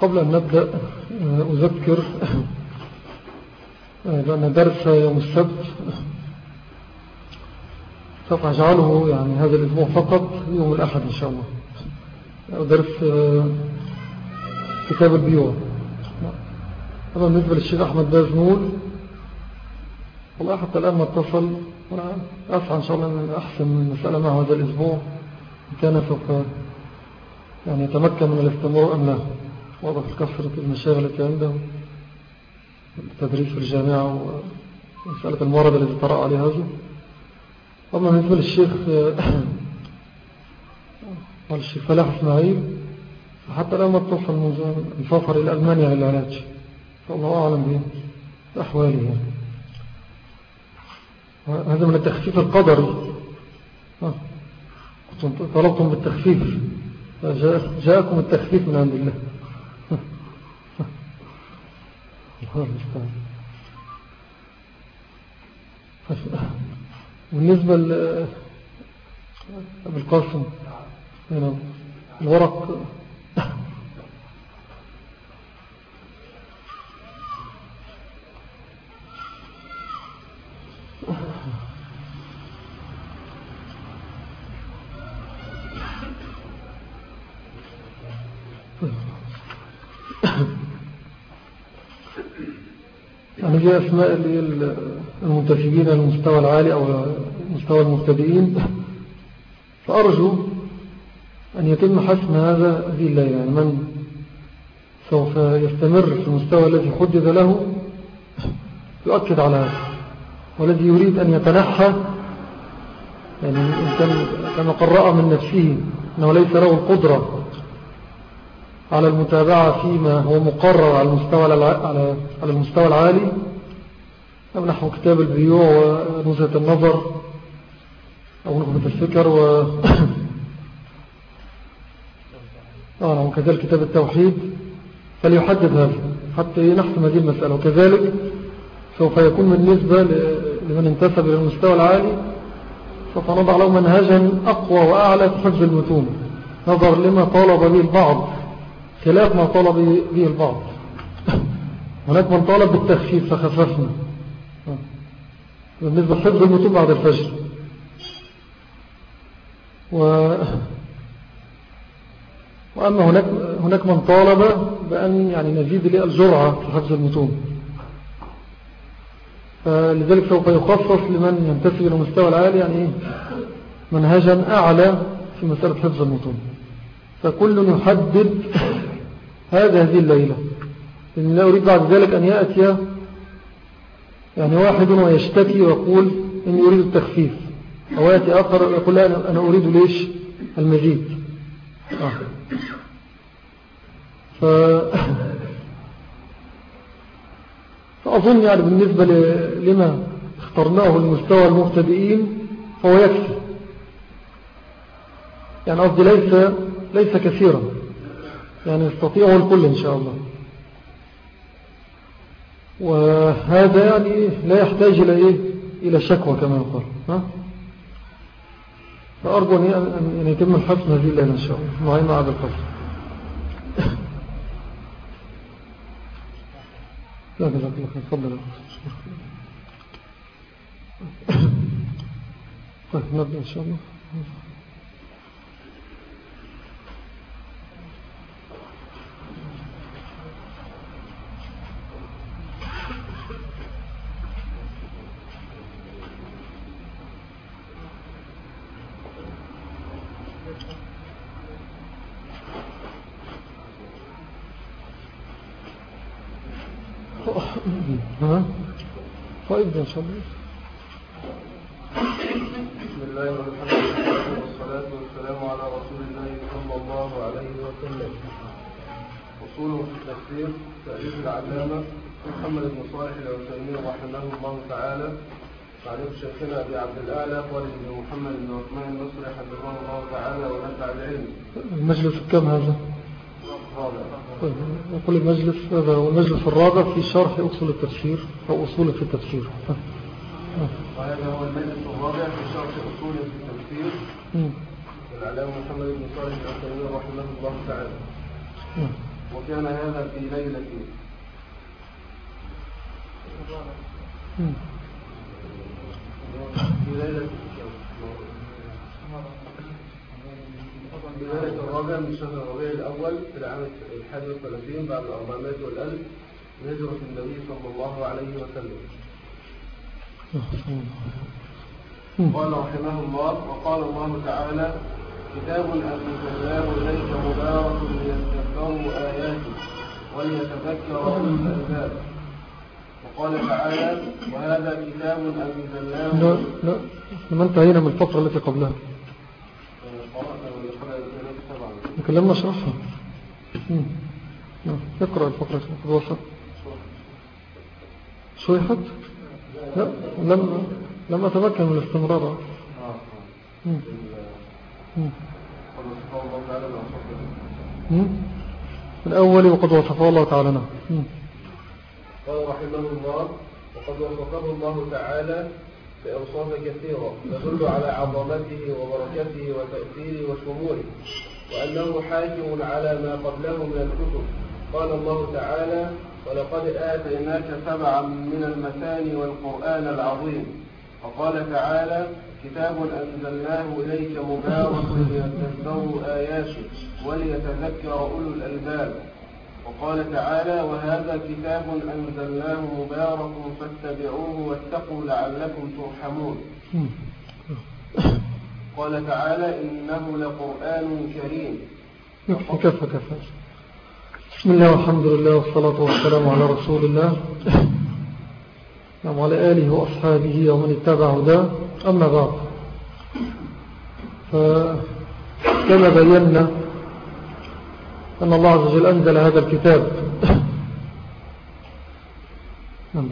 قبل أن نبدأ أذكر لأن درس يوم السبت سوف أجعله يعني هذا الأسبوع فقط يوم الأحد إن شاء الله. درس كتاب البيوع. هذا بالنسبة للشيخ أحمد بازنول والله حتى الآن ما اتصل وأنا أسعى إن شاء الله أن أحسن مسألة معه هذا الأسبوع كان سوف يعني يتمكن من الاستمرار أم لا. واضح كثرة المشاغل التي عنده التدريس في الجامعة ومسألة المرض الذي طرأ عليه هذا. أما بالنسبة للشيخ والشيخ فلاح إسماعيل فحتى الآن ما اتصل السفر إلى ألمانيا للعلاج فالله أعلم بأحواله. هذا من التخفيف القدري. طلبتم بالتخفيف. جاءكم التخفيف من عند الله. الله بالنسبة لأبي القاسم الورق يعني دي أسماء المنتسبين المستوى العالي أو مستوى المبتدئين. فأرجو أن يتم حسم هذا الليلة يعني من سوف يستمر في المستوى الذي حدد له يؤكد على هذا. والذي يريد أن يتنحى يعني كما قرأ من نفسه أنه ليس له القدرة على المتابعة فيما هو مقرر على المستوى, على المستوى العالي. أو نحو كتاب البيوع ونزهة النظر. أو نخبة الفكر و آه وكذلك كتاب التوحيد. فليحدد هذا. حتى نحسم هذه المسألة. وكذلك سوف يكون بالنسبة لمن انتسب إلى المستوى العالي. سوف نضع له منهجا أقوى وأعلى في حفظ المتون. نظر لما طالب به البعض. خلاف ما طالب به البعض. هناك من طالب بالتخفيف فخففنا. بالنسبة لحفظ المتون بعد الفجر. و وأما هناك, هناك من طالب بأن يعني نزيد لي الجرعة في حفظ المتون فلذلك سوف يخصص لمن ينتسب إلى المستوى العالي يعني؟ منهجا أعلى في مسألة حفظ المتون فكل يحدد هذه الليلة. لأن لا أريد بعد ذلك أن يأتي يعني واحد ويشتكي ويقول إني أريد التخفيف. أو يأتي آخر يقول لا أنا أريد ليش؟ المزيد. آه. ف... فأظن يعني بالنسبة لما اخترناه المستوى المبتدئين فهو يكفي. يعني قصدي ليس, ليس كثيرا. يعني يستطيعه الكل إن شاء الله. وهذا يعني لا يحتاج إلى إيه؟ إلى شكوى كما يقول ها؟ فأرجو أن يتم الحسن هذه الليلة إن شاء الله. معين مع هذا لا الله خير تفضل طيب نبدأ إن شاء الله. ها؟ طيب إن شاء الله. بسم الله الرحمن الرحيم والصلاة والسلام على رسول الله صلى الله عليه وسلم. وصوله في التفسير تأليف العلامة محمد بن صالح العثيمين رحمه الله تعالى. تعليق شيخنا أبي عبد الأعلى خالد بن محمد بن عثمان النصري حفظه الله تعالى ونفع العلم المجلس كم هذا؟ طيب نقول المجلس هذا هو المجلس الرابع في شرح أصول التفسير أو أصول في التفسير. وهذا هو المجلس الرابع في شرح أصول في التفسير. العلامة محمد بن صالح العثيمين رحمه الله تعالى. وكان هذا في ليلة. ليلة الرابع من شهر الربيع الأول في العام الحادي والثلاثين بعد الأربعمائة والألف. من هجرة النبي صلى الله عليه وسلم قال رحمه الله وقال الله تعالى كتاب أنزلناه إليك مبارك ليتذكروا آياته وليتذكر أولو الألباب وقال تعالى وهذا كتاب أنزلناه لا لا لما انتهينا من الفقرة التي قبلها. نكلمنا اشرحها اقرأ الفقرة التي وصل شويحت لا لم لم أتمكن من الاستمرار. من أول وقد وصفه الله تعالى. نعم. قال رحمه الله وقد وصفه الله تعالى بأوصاف كثيرة تدل على عظمته وبركته وتأثيره وشموله وأنه حاكم على ما قبله من الكتب. قال الله تعالى ولقد آتيناك سبعا من المثاني والقرآن العظيم وقال تعالى كتاب أنزلناه إليك مبارك ليتذكروا آياته وليتذكر أولو الألباب وقال تعالى وهذا كتاب أنزلناه مبارك فاتبعوه واتقوا لعلكم ترحمون. قال تعالى إنه لقرآن كريم. كفى كفى. بسم الله والحمد لله والصلاة والسلام على رسول الله. وعلى آله وأصحابه ومن اتبع هداه. أما بعد فكما بينا أن الله عز وجل أنزل هذا الكتاب.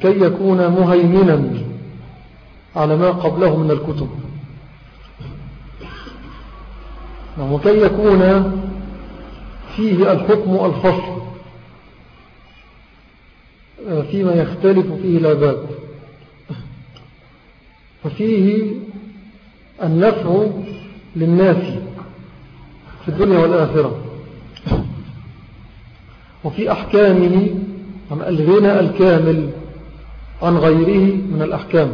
كي يكون مهيمنا على ما قبله من الكتب. وكي يكون فيه الحكم الفصل فيما يختلف فيه العباد ففيه النفع للناس في الدنيا والآخرة. وفي أحكامه الغنى الكامل عن غيره من الأحكام.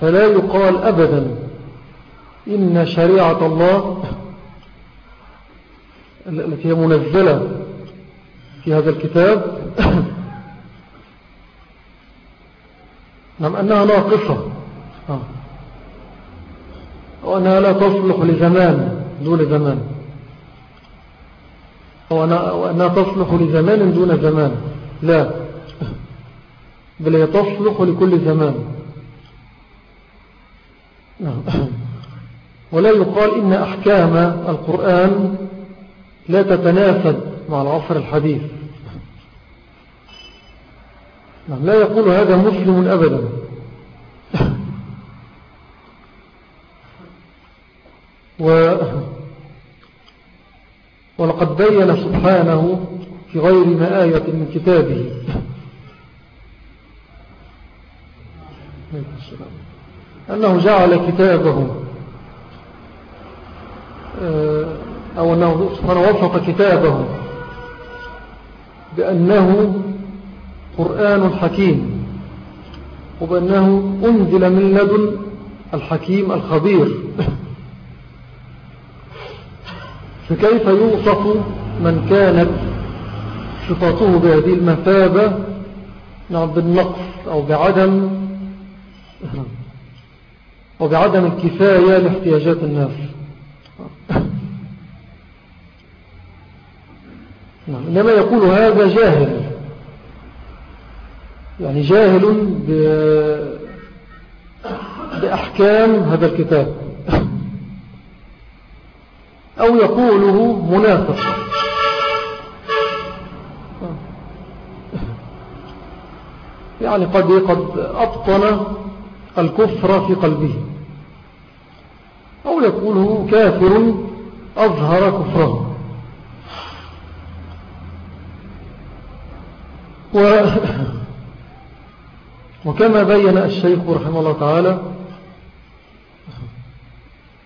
فلا يقال أبدا إن شريعة الله التي هي منزلة في هذا الكتاب نعم أنها ناقصة وأنها لا تصلح لزمان دون زمان. وأنها تصلح لزمان دون زمان. لا. بل هي تصلح لكل زمان. نعم. ولا يقال إن أحكام القرآن لا تتناسب مع العصر الحديث. نعم، لا يقول هذا مسلم أبدا. و ولقد بين سبحانه في غير ما آية من كتابه. أنه جعل كتابه آه، أو أنه سبحانه وصف كتابه بأنه قرآن حكيم وبأنه أنزل من لدن الحكيم الخبير. فكيف يوصف من كانت صفاته بهذه المثابة؟ نعم بالنقص أو بعدم أو بعدم الكفاية لاحتياجات الناس. نعم إنما يقول هذا جاهل. يعني جاهل بأحكام هذا الكتاب. أو يقوله منافق. يعني قد قد أبطن الكفر في قلبه. أو يقوله كافر أظهر كفره. و وكما بين الشيخ رحمه الله تعالى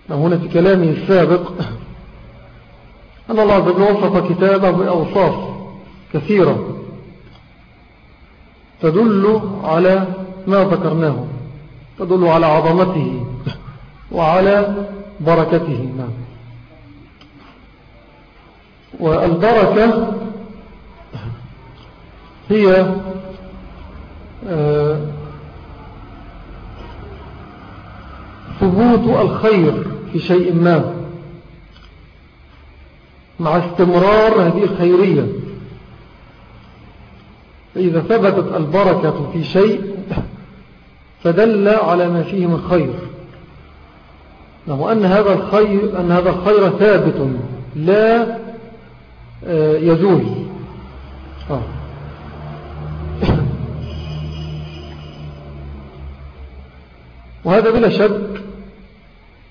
هنا في كلامه السابق أن الله عز وجل وصف كتابه بأوصاف كثيرة تدل على ما ذكرناه تدل على عظمته وعلى بركته. نعم. والبركة هي آه، ثبوت الخير في شيء ما. مع استمرار هذه الخيرية فإذا ثبتت البركة في شيء فدل على ما فيه من خير. وأن هذا الخير, أن هذا الخير ثابت لا آه، يزول. آه. وهذا بلا شك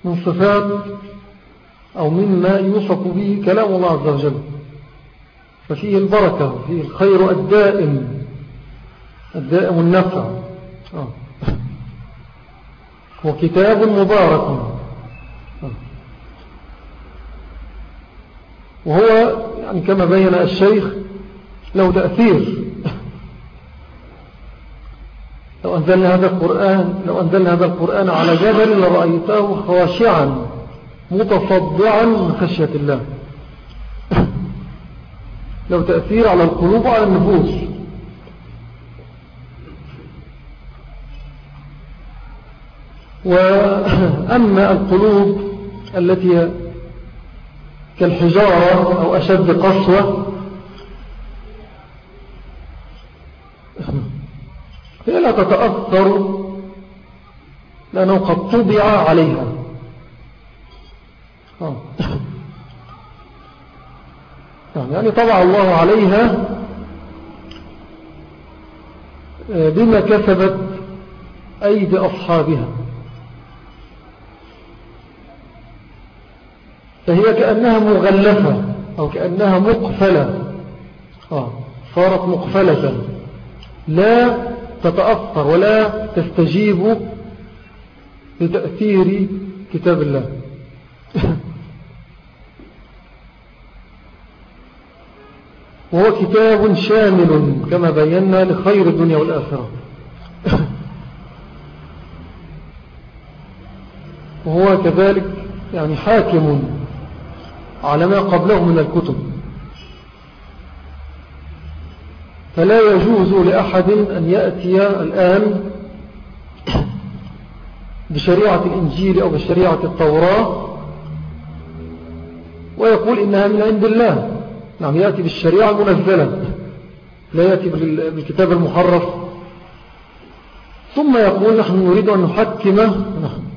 من صفات أو مما يوصف به كلام الله عز وجل. ففيه البركة فيه الخير الدائم الدائم النفع. آه. وكتاب مبارك. وهو يعني كما بين الشيخ له تأثير. لو أنزلنا هذا القرآن لو أنزلنا هذا القرآن على جبل لرأيته خاشعا. متصدعا من خشية الله له تأثير على القلوب وعلى النفوس وأما القلوب التي كالحجارة أو أشد قسوة هي لا تتأثر لأنه قد طبع عليها. يعني طبع الله عليها آه، بما كسبت أيدي أصحابها. فهي كأنها مغلفة أو كأنها مقفلة. صارت مقفلة. لا تتأثر ولا تستجيب لتأثير كتاب الله. وهو كتاب شامل كما بينا لخير الدنيا والآخرة. وهو كذلك يعني حاكم على ما قبله من الكتب. فلا يجوز لأحد أن يأتي الآن بشريعة الإنجيل أو بشريعة التوراة ويقول إنها من عند الله. نعم يأتي بالشريعة المنزلة لا يأتي بالكتاب المحرف ثم يقول نحن نريد أن نحكم نعم.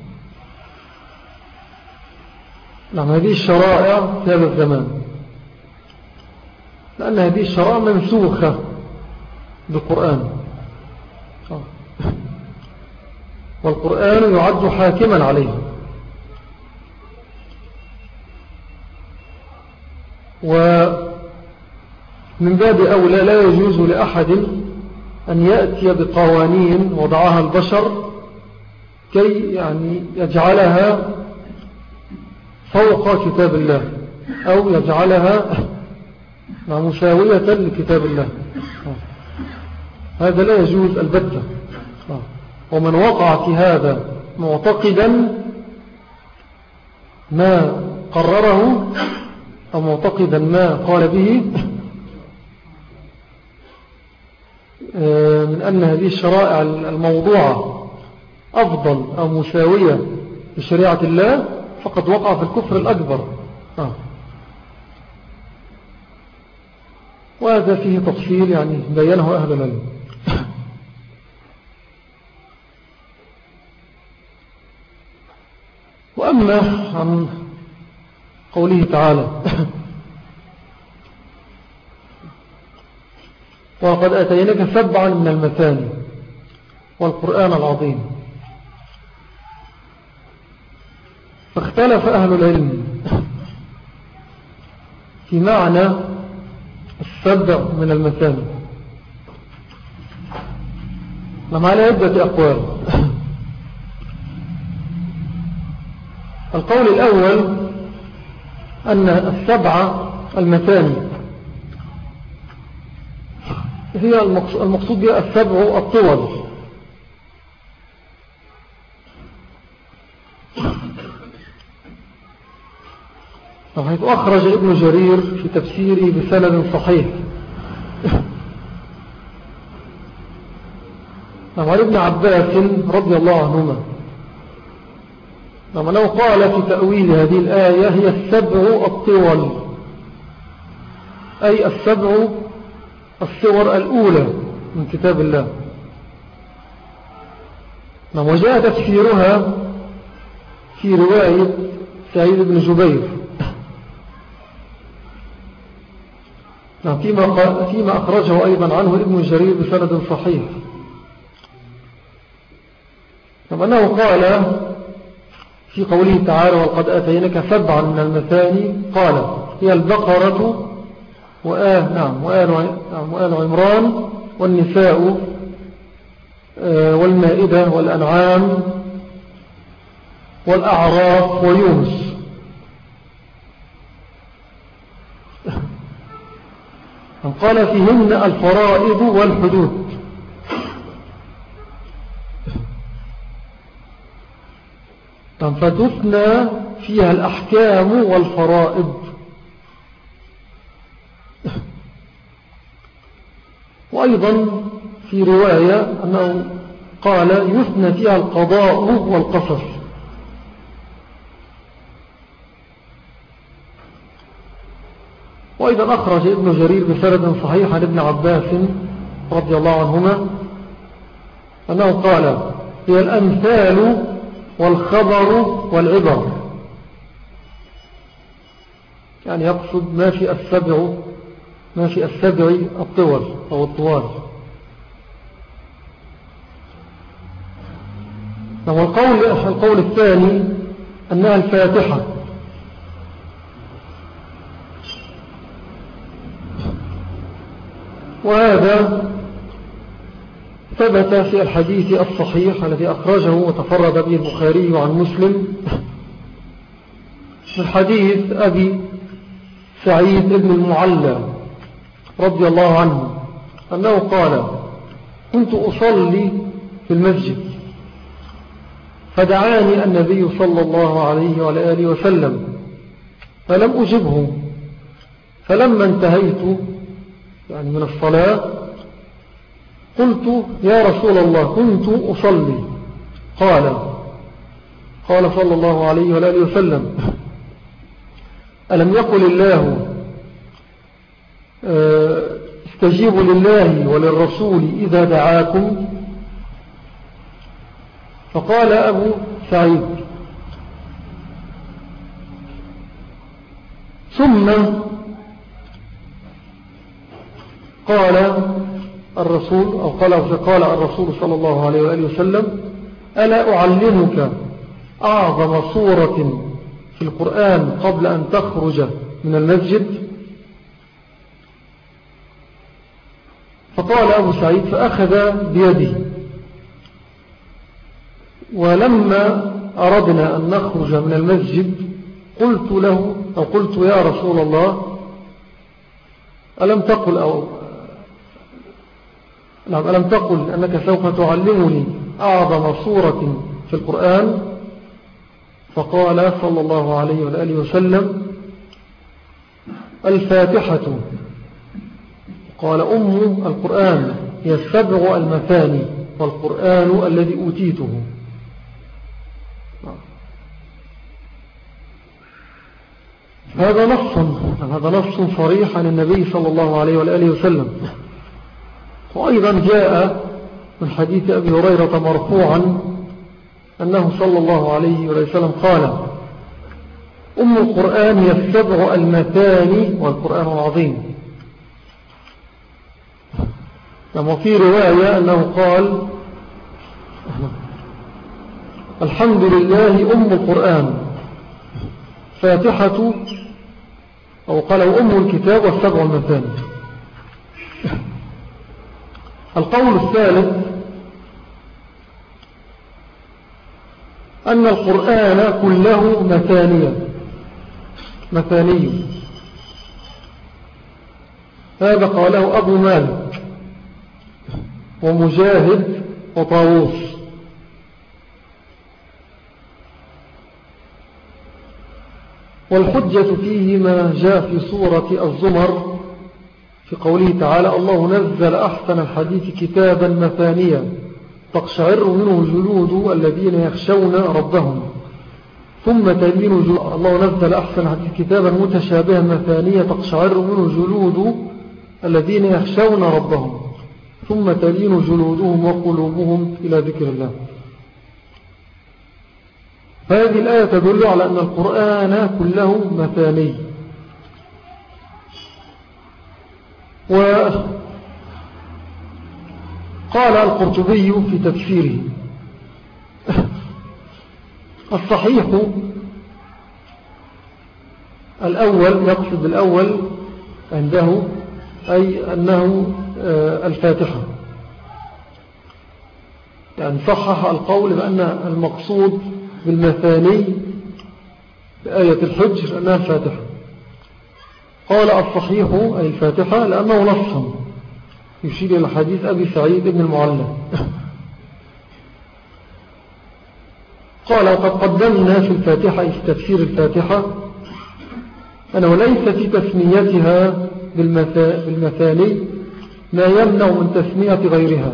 نعم هذه الشرائع في هذا الزمان. لأن هذه الشرائع منسوخة بالقرآن. والقرآن يعد حاكما عليها. ومن باب أولى لا يجوز لأحد أن يأتي بقوانين وضعها البشر كي يعني يجعلها فوق كتاب الله أو يجعلها مساوية لكتاب الله. هذا لا يجوز البتة ومن وقع في هذا معتقدا ما قرره أو معتقدا ما قال به من أن هذه الشرائع الموضوعة أفضل أو مساوية لشريعة الله فقد وقع في الكفر الأكبر آه. وهذا فيه تفصيل يعني بينه أهل العلم وأما عن قوله تعالى وقد أتيناك سبعا من المثاني والقرآن العظيم. فاختلف أهل العلم في معنى السبع من المثاني. لما على عدة أقوال. القول الأول أن السبعة المثاني هي المقصود بها السبع الطول حيث أخرج ابن جرير في تفسيره بسند صحيح. نعم ابن عباس رضي الله عنهما. نعم لو قال في تأويل هذه الآية هي السبع الطول أي السبع الصور الأولى من كتاب الله. نعم وجاء تفسيرها في رواية سعيد بن جبير. نعم فيما, فيما أخرجه أيضا عنه ابن جرير بسند صحيح. كما أنه قال في قوله تعالى وقد أتينك سبعا من المثاني قال هي البقرة وآل, نعم وآل, نعم وآل عمران والنساء آه، والمائدة والأنعام والأعراف ويونس. قال فيهن الفرائض والحدود. فتثنى فيها الأحكام والفرائض وأيضا في رواية أنه قال يثنى فيها القضاء والقصر وأيضا أخرج ابن جرير بسرد صحيح عن ابن عباس رضي الله عنهما أنه قال هي الأمثال والخبر والعبر. يعني يقصد ما في السبع ما في السبع الطول أو الطوال. والقول القول الثاني أنها الفاتحة. وهذا ثبت في الحديث الصحيح الذي أخرجه وتفرد به البخاري عن مسلم. من حديث أبي سعيد بن المعلى. رضي الله عنه أنه قال كنت أصلي في المسجد فدعاني النبي صلى الله عليه وعلى آله وسلم فلم أجبه فلما انتهيت يعني من الصلاة قلت يا رسول الله كنت أصلي. قال قال صلى الله عليه وآله وسلم ألم يقل الله استجيبوا لله وللرسول إذا دعاكم. فقال أبو سعيد ثم قال الرسول أو قال, قال الرسول صلى الله عليه وآله وسلم ألا أعلمك أعظم صورة في القرآن قبل أن تخرج من المسجد؟ فقال أبو سعيد فأخذ بيدي ولما أردنا أن نخرج من المسجد قلت له أو قلت يا رسول الله ألم تقل أو نعم ألم تقل أنك سوف تعلمني أعظم صورة في القرآن؟ فقال صلى الله عليه وآله وسلم الفاتحة. قال أم القرآن هي السبع المثاني والقرآن الذي أوتيته. هذا نص هذا نص صريح عن النبي صلى الله عليه وآله وسلم. وأيضا جاء من حديث أبي هريرة مرفوعا أنه صلى الله عليه وسلم قال أم القرآن هي السبع المثاني والقرآن العظيم. وفي رواية أنه قال الحمد لله أم القرآن. فاتحة أو قال أم الكتاب والسبع المثاني القول الثالث أن القرآن كله مثانية مثاني. هذا قاله أبو مالك. ومجاهد وطاووس. والحجة فيه ما جاء في سورة الزمر في قوله تعالى الله نزل أحسن الحديث كتابا مثانيا تقشعر منه جلود الذين يخشون ربهم. ثم تلين الله نزل أحسن الحديث كتابا متشابها مثانيا تقشعر منه جلود الذين يخشون ربهم. ثم تلين جلودهم وقلوبهم إلى ذكر الله. فهذه الآية تدل على أن القرآن كله مثاني. وقال القرطبي في تفسيره. الصحيح الأول يقصد الأول عنده أي أنه الفاتحة. يعني صحح القول بأن المقصود بالمثاني بآية الحجر أنها الفاتحة قال الصحيح أي الفاتحة لأنه نصا. يشير إلى حديث أبي سعيد بن المعلى قال قد قدمنا في الفاتحة في تفسير الفاتحة؟ أنه ليس في تسميتها بالمثاني ما يمنع من تسمية غيرها.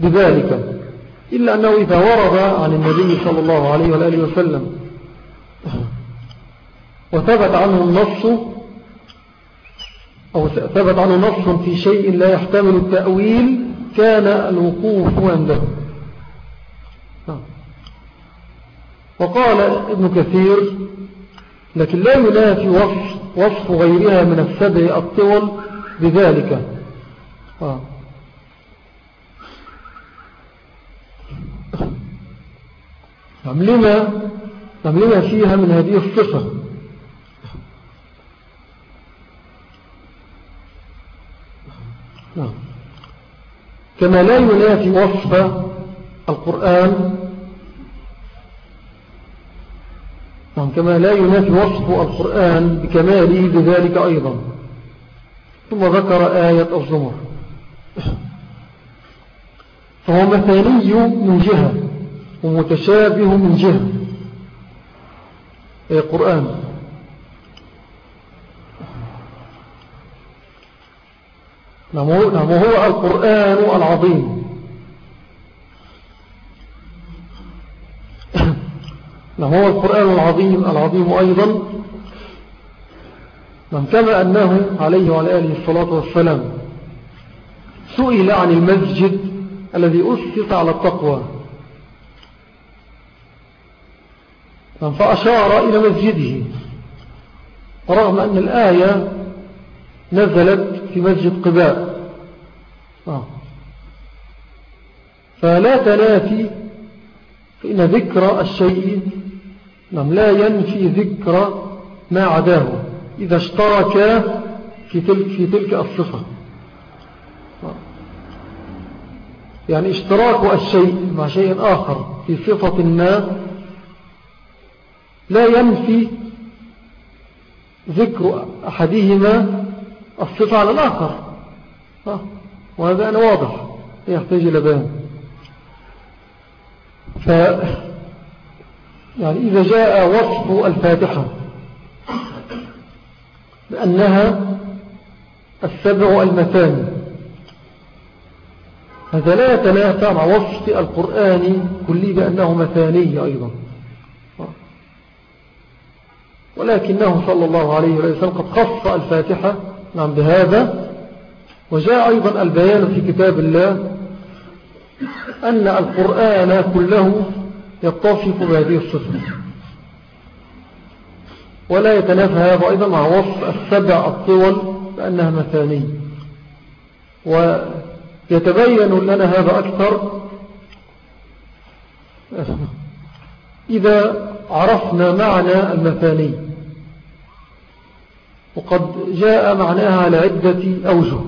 بذلك إلا أنه إذا ورد عن النبي صلى الله عليه وآله وسلم وثبت عنه النص أو ثبت عنه نص في شيء لا يحتمل التأويل كان الوقوف عنده. وقال ابن كثير لكن لا ينافي وصف, وصف غيرها من السبع الطول بذلك. آه. نعم لما نعم لما فيها من هذه الصفة. نعم. كما لا ينافي وصف القرآن. نعم كما لا ينافي وصف القرآن بكماله بذلك أيضا. ثم ذكر آية الزمر. فهو مثالي من جهة ومتشابه من جهة. أي قرآن نعم هو نعم، القرآن العظيم. نعم هو القرآن العظيم العظيم أيضا. نعم كما أنه عليه وعلى آله الصلاة والسلام سئل عن المسجد الذي أسس على التقوى. فأشار إلى مسجده رغم أن الآية نزلت في مسجد قباء. آه. فلا تنافي فإن ذكر الشيء نعم لا ينفي ذكر ما عداه. إذا اشترك في تلك, في تلك الصفة. يعني اشتراك الشيء مع شيء آخر في صفة ما لا ينفي ذكر أحدهما الصفة على الآخر. وهذا أنا واضح يحتاج إلى بيان. ف يعني إذا جاء وصف الفاتحة بأنها السبع المثاني هذا لا يتنافى مع وصف القرآن كله بأنه مثاني أيضا. ولكنه صلى الله عليه وسلم قد خص الفاتحة نعم بهذا. وجاء أيضا البيان في كتاب الله أن القرآن كله يتصف بهذه الصفة. ولا يتنافى هذا أيضا مع وصف السبع الطول بأنها مثاني. ويتبين لنا هذا أكثر. إذا عرفنا معنى المثاني وقد جاء معناها على عدة أوجه.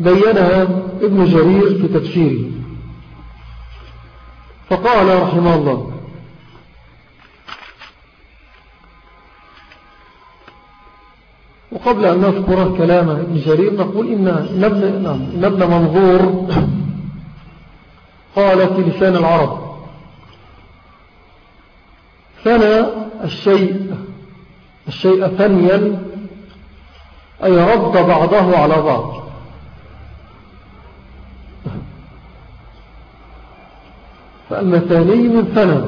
بينها ابن جرير في تفسيره. فقال رحمه الله وقبل أن نذكر كلام ابن جرير نقول إن نبن, نعم منظور قال في لسان العرب ثنى الشيء الشيء ثنيا أي رد بعضه على بعض. فالمثاني من ثنى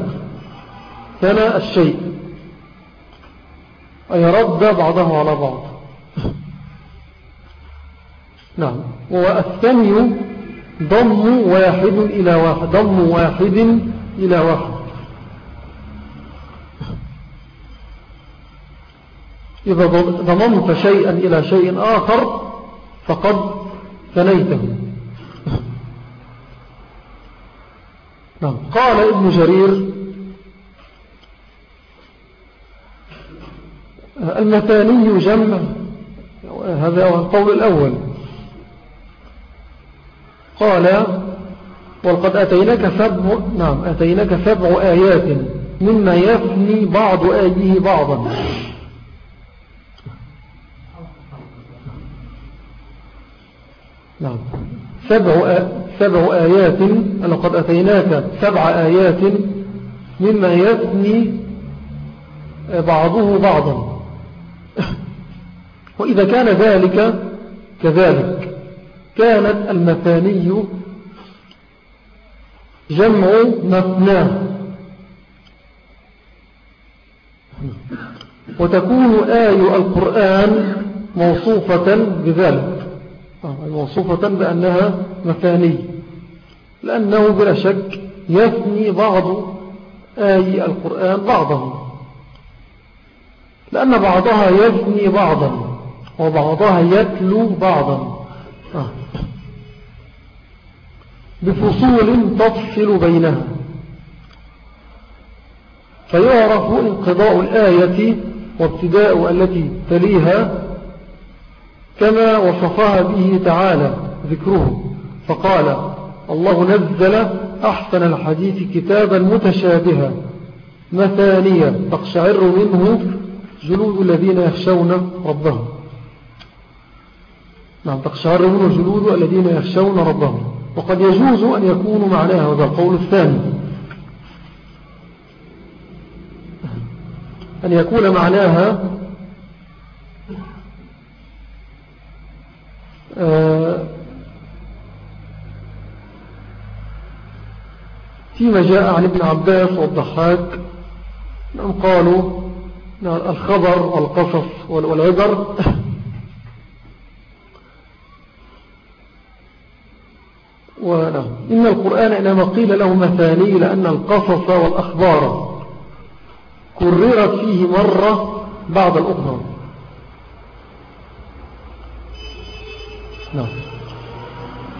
ثنى الشيء أي رد بعضه على بعض. نعم. والثني ضم واحد إلى واحد. ضم واحد إلى واحد. إذا ضممت شيئا إلى شيء آخر فقد ثنيته. نعم. قال ابن جرير المثاني جمع. هذا هو القول الأول. قال وقد أتيناك سبع نعم أتيناك سبع آيات مما يفني بعض آيه بعضا. نعم سبع, سبع آيات لقد أتيناك سبع آيات مما يثني بعضه بعضا. وإذا كان ذلك كذلك. كانت المثاني جمع مثناه وتكون آي القرآن موصوفة بذلك. موصوفة بأنها مثاني. لأنه بلا شك يثني بعض آي القرآن بعضه. لأن بعضها يثني بعضا وبعضها يتلو بعضا. آه. بفصول تفصل بينها. فيعرف انقضاء الآية وابتداء التي تليها كما وصفها به تعالى ذكره. فقال الله نزل أحسن الحديث كتابا متشابها. مثانية تقشعر منه جلود الذين يخشون ربهم. نعم تقشعر منه جلود الذين يخشون ربهم. وقد يجوز أن يكون معناها هذا القول الثاني. أن يكون معناها آه، فيما جاء عن ابن عباس والضحاك نعم قالوا الخبر والقصص والعبر ونعم إن القرآن إنما قيل له مثاني لأن القصص والأخبار كررت فيه مرة بعد الأخرى نعم.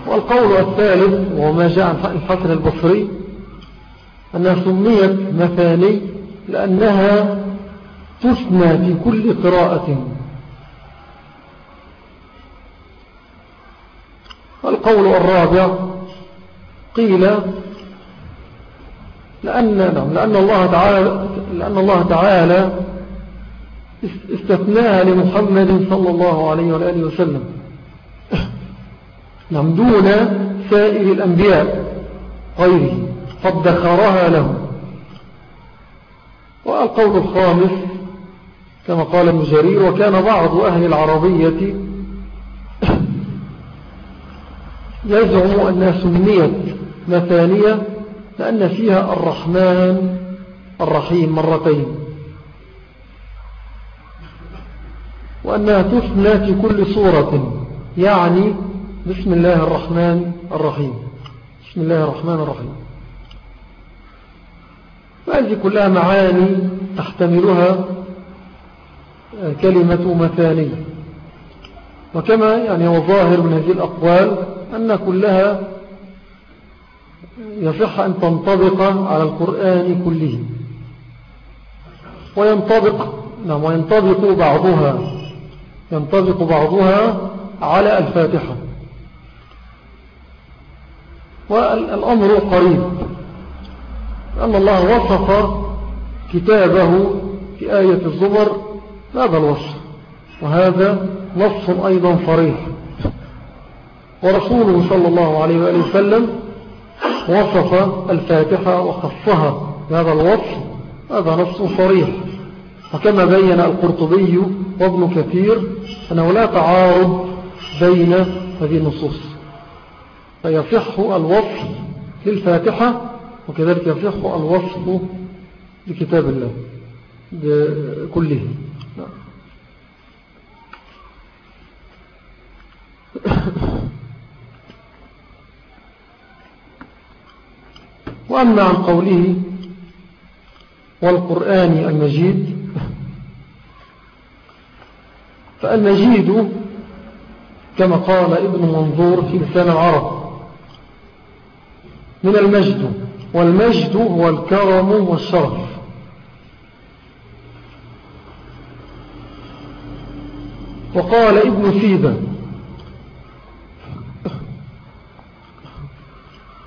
والقول الثالث وما جاء عن الحسن البصري أنها سميت مثاني لأنها تثنى في كل قراءة. القول الرابع قيل لأن, نعم لأن, الله تعالى لأن الله تعالى استثناها لمحمد صلى الله عليه وآله وسلم نعم دون سائر الأنبياء غيره فادخرها له والقول الخامس كما قال ابن جرير وكان بعض أهل العربية يزعم أنها سميت مثانية لأن فيها الرحمن الرحيم مرتين. وأنها تثنى في كل صورة يعني بسم الله الرحمن الرحيم. بسم الله الرحمن الرحيم. وهذه كلها معاني تحتملها كلمة مثاني وكما يعني هو ظاهر من هذه الأقوال أن كلها يصح أن تنطبق على القرآن كله. وينطبق نعم وينطبق بعضها ينطبق بعضها على الفاتحة. والأمر قريب أن الله وصف كتابه في آية الزمر هذا الوصف. وهذا نص أيضا صريح. ورسوله صلى الله عليه وآله وسلم وصف الفاتحة وخصها بهذا الوصف هذا نص صريح. وكما بين القرطبي وابن كثير أنه لا تعارض بين هذه النصوص. فيصح الوصف للفاتحة وكذلك يصح الوصف لكتاب الله كله نعم. وأما عن قوله والقرآن المجيد فالمجيد كما قال ابن منظور في لسان العرب من المجد والمجد هو الكرم والشرف. وقال ابن سيدة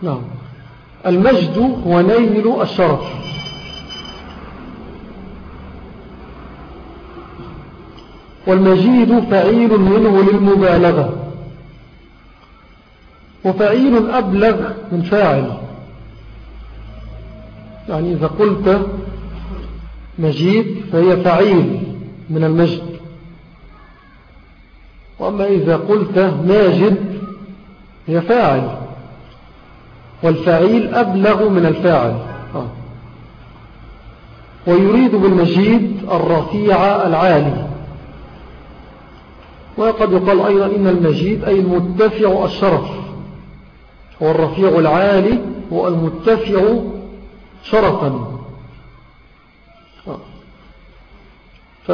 نعم. المجد هو نيل الشرف. والمجيد فعيل منه للمبالغة. وفعيل أبلغ من فاعل. يعني إذا قلت مجيد فهي فعيل من المجد. وأما إذا قلت ماجد هي فاعل. والفعيل أبلغ من الفاعل آه. ويريد بالمجيد الرفيع العالي وقد يقال أيضا إن المجيد أي المتفع الشرف هو الرفيع العالي هو المتفع شرفا آه. ف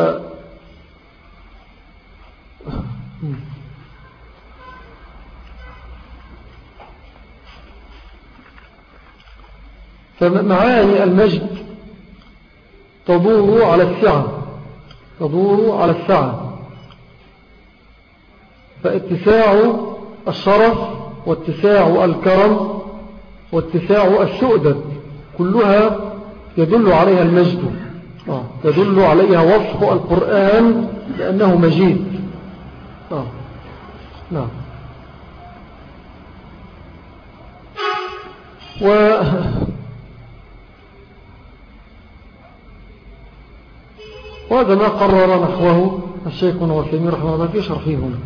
فمعاني المجد تدور على السعة تدور على السعة فاتساع الشرف واتساع الكرم واتساع السؤدد كلها يدل عليها المجد آه. يدل عليها وصف القرآن لأنه مجيد آه. نعم و وهذا ما قرر نحوه الشيخ وسيمي رحمه الله في شرحهم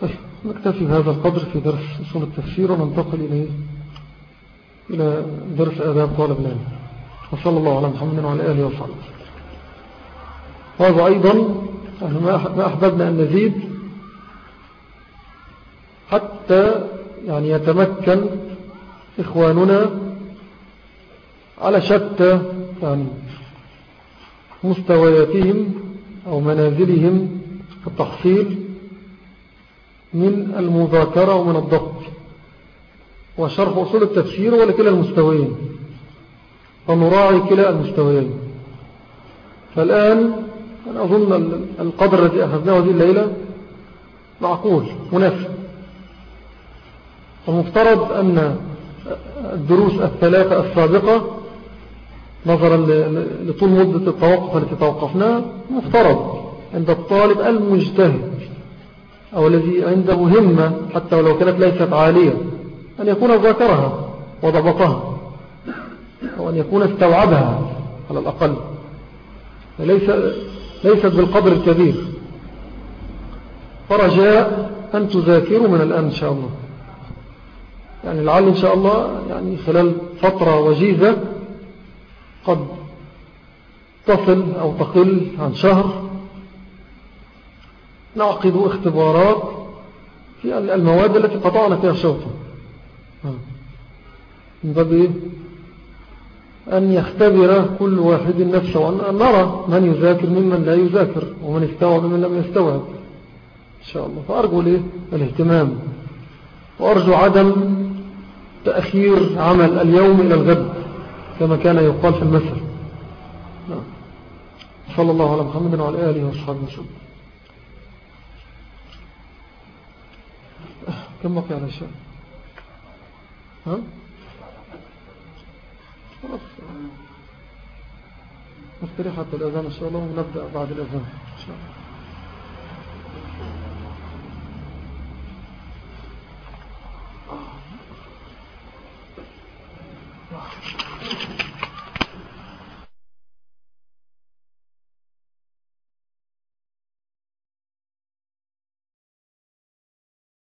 طيب نكتفي بهذا القدر في درس أصول التفسير وننتقل إليه إلى درس آداب طالب العلم. وصلى الله على محمد وعلى آله وصحبه. وهذا أيضا ما أحببنا أن نزيد حتى يعني يتمكن إخواننا على شتى يعني مستوياتهم أو منازلهم في التحصيل من المذاكرة ومن الضبط. وشرح أصول التفسير ولكلا المستويين. فنراعي كلا المستويين. فالآن أنا أظن القدر الذي أخذناه هذه الليلة معقول مناسب المفترض أن الدروس الثلاثة السابقة نظرا لطول مدة التوقف التي توقفناها مفترض عند الطالب المجتهد أو الذي عنده همة حتى ولو كانت ليست عالية أن يكون ذاكرها وضبطها أو أن يكون استوعبها على الأقل. ليس ليست بالقدر الكبير. فرجاء أن تذاكروا من الآن إن شاء الله. يعني لعل إن شاء الله يعني خلال فترة وجيزة قد تصل أو تقل عن شهر نعقد اختبارات في المواد التي قطعنا فيها شوطا من باب إيه؟ أن يختبر كل واحد نفسه وأن نرى من يذاكر ممن لا يذاكر ومن استوعب ممن لم يستوعب. إن شاء الله. فأرجو ليه الاهتمام. وأرجو عدم تأخير عمل اليوم إلى الغد. كما كان يقال في المثل. نعم. صلى الله على محمد وعلى آله وصحبه وسلم. كم بقي على الشيء ها؟ نستريح حتى الأذان إن شاء الله ونبدأ بعد الأذان. إن شاء الله.